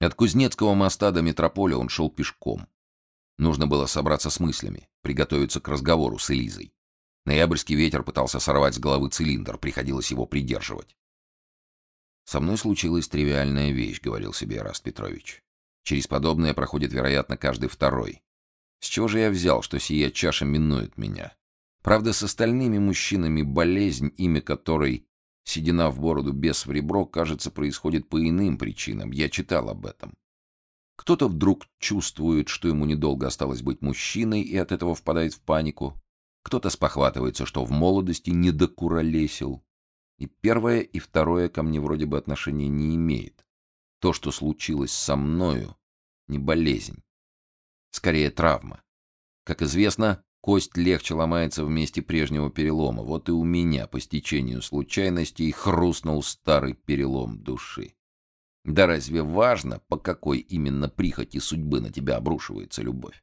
От Кузнецкого моста до метрополя он шел пешком. Нужно было собраться с мыслями, приготовиться к разговору с Элизой. Ноябрьский ветер пытался сорвать с головы цилиндр, приходилось его придерживать. «Со мной случилась тривиальная вещь», — говорил себе Эраст Петрович. «Через подобное проходит, вероятно, каждый второй. С чего же я взял, что сия чаша минует меня? Правда, с остальными мужчинами болезнь, имя которой седина в бороду, без в ребро, кажется, происходит по иным причинам. Я читал об этом. Кто-то вдруг чувствует, что ему недолго осталось быть мужчиной, и от этого впадает в панику. Кто-то спохватывается, что в молодости не докуролесил. И первое, и второе ко мне вроде бы отношения не имеет. То, что случилось со мною, не болезнь. Скорее, травма. Как известно, кость легче ломается в месте прежнего перелома. Вот и у меня по стечению случайностей хрустнул старый перелом души. Да разве важно, по какой именно прихоти судьбы на тебя обрушивается любовь?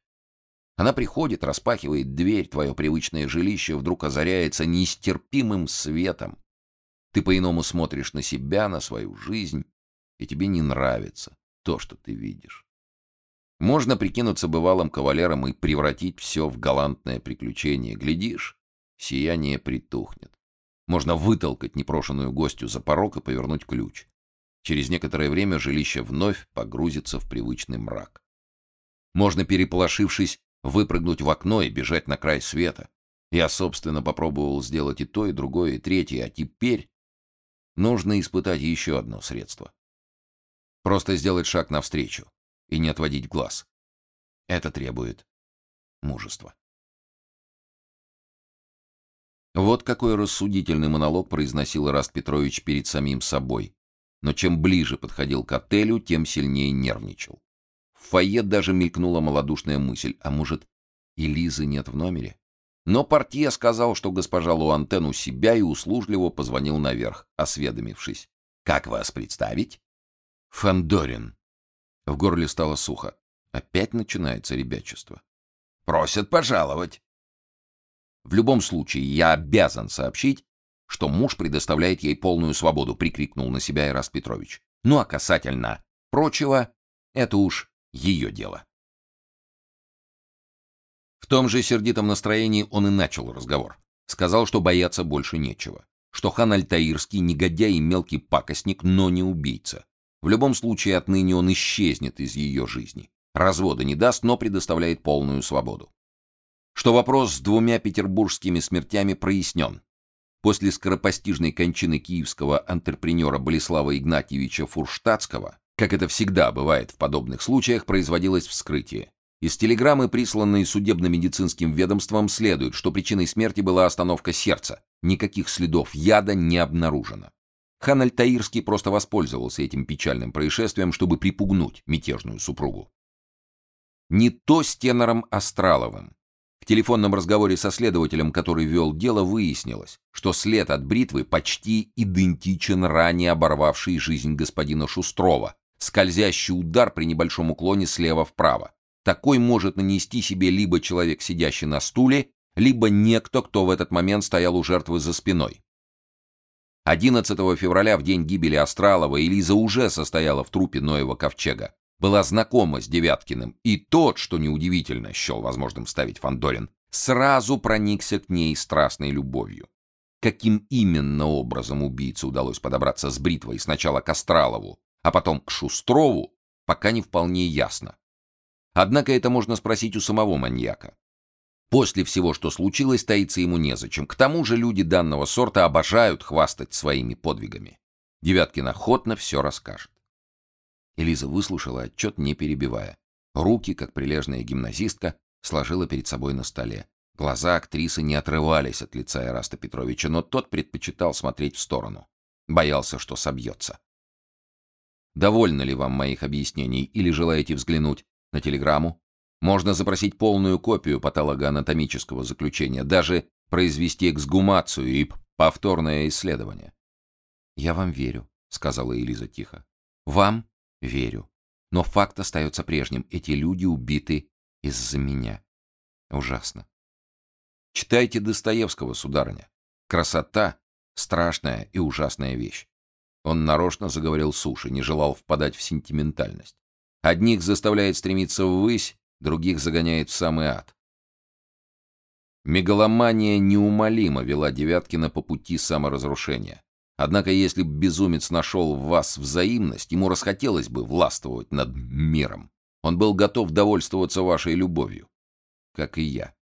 Она приходит, распахивает дверь, твое привычное жилище вдруг озаряется нестерпимым светом. Ты по-иному смотришь на себя, на свою жизнь, и тебе не нравится то, что ты видишь. Можно прикинуться бывалым кавалером и превратить все в галантное приключение. Глядишь, сияние притухнет. Можно вытолкать непрошенную гостью за порог и повернуть ключ. Через некоторое время жилище вновь погрузится в привычный мрак. Можно, переполошившись, выпрыгнуть в окно и бежать на край света. Я, собственно, попробовал сделать и то, и другое, и третье, а теперь нужно испытать еще одно средство. Просто сделать шаг навстречу и не отводить глаз. Это требует мужества. Вот какой рассудительный монолог произносил Раст Петрович перед самим собой. Но чем ближе подходил к отелю, тем сильнее нервничал. В фойе даже мелькнула малодушная мысль, а может, и Лизы нет в номере? Но портье сказал, что госпожа Луантен у себя и услужливо позвонил наверх, осведомившись. «Как вас представить?» «Фандорин», в горле стало сухо. Опять начинается ребячество. «Просят пожаловать». В любом случае, я обязан сообщить, что муж предоставляет ей полную свободу, прикрикнул на себя Ираст Петрович. Ну а касательно прочего, это уж ее дело. В том же сердитом настроении он и начал разговор. Сказал, что бояться больше нечего. Что хан Альтаирский негодяй и мелкий пакостник, но не убийца. В любом случае отныне он исчезнет из ее жизни. Развода не даст, но предоставляет полную свободу. Что вопрос с двумя петербургскими смертями прояснен. После скоропостижной кончины киевского антрепренера Болеслава Игнатьевича Фурштадтского, как это всегда бывает в подобных случаях, производилось вскрытие. Из телеграммы, присланной судебно-медицинским ведомством, следует, что причиной смерти была остановка сердца. Никаких следов яда не обнаружено. Хан Альтаирский просто воспользовался этим печальным происшествием, чтобы припугнуть мятежную супругу. Не то с тенором Астраловым. В телефонном разговоре со следователем, который вел дело, выяснилось, что след от бритвы почти идентичен ранее оборвавшей жизнь господина Шустрова, скользящий удар при небольшом уклоне слева вправо. Такой может нанести себе либо человек, сидящий на стуле, либо некто, кто в этот момент стоял у жертвы за спиной. 11 февраля, в день гибели Астралова, Элиза уже состояла в трупе Ноева ковчега. Была знакома с Девяткиным, и тот, что неудивительно, счел возможным ставить Фандорин, сразу проникся к ней страстной любовью. Каким именно образом убийце удалось подобраться с бритвой сначала к Астралову, а потом к Шустрову, пока не вполне ясно. Однако это можно спросить у самого маньяка. После всего, что случилось, таиться ему незачем. К тому же люди данного сорта обожают хвастать своими подвигами. Девяткин охотно все расскажет. Элиза выслушала отчет, не перебивая. Руки, как прилежная гимназистка, сложила перед собой на столе. Глаза актрисы не отрывались от лица Эраста Петровича, но тот предпочитал смотреть в сторону. Боялся, что собьется. «Довольно ли вам моих объяснений или желаете взглянуть на телеграмму?» Можно запросить полную копию патологоанатомического заключения, даже произвести эксгумацию и повторное исследование. «Я вам верю», — сказала Элиза тихо. «Вам верю. Но факт остается прежним. Эти люди убиты из-за меня. Ужасно. Читайте Достоевского, сударыня. Красота — страшная и ужасная вещь. Он нарочно заговорил суши, не желал впадать в сентиментальность. Одних заставляет стремиться ввысь, других загоняет в самый ад. Мегаломания неумолимо вела Девяткина по пути саморазрушения. Однако, если б безумец нашел в вас взаимность, ему расхотелось бы властвовать над миром. Он был готов довольствоваться вашей любовью, как и я.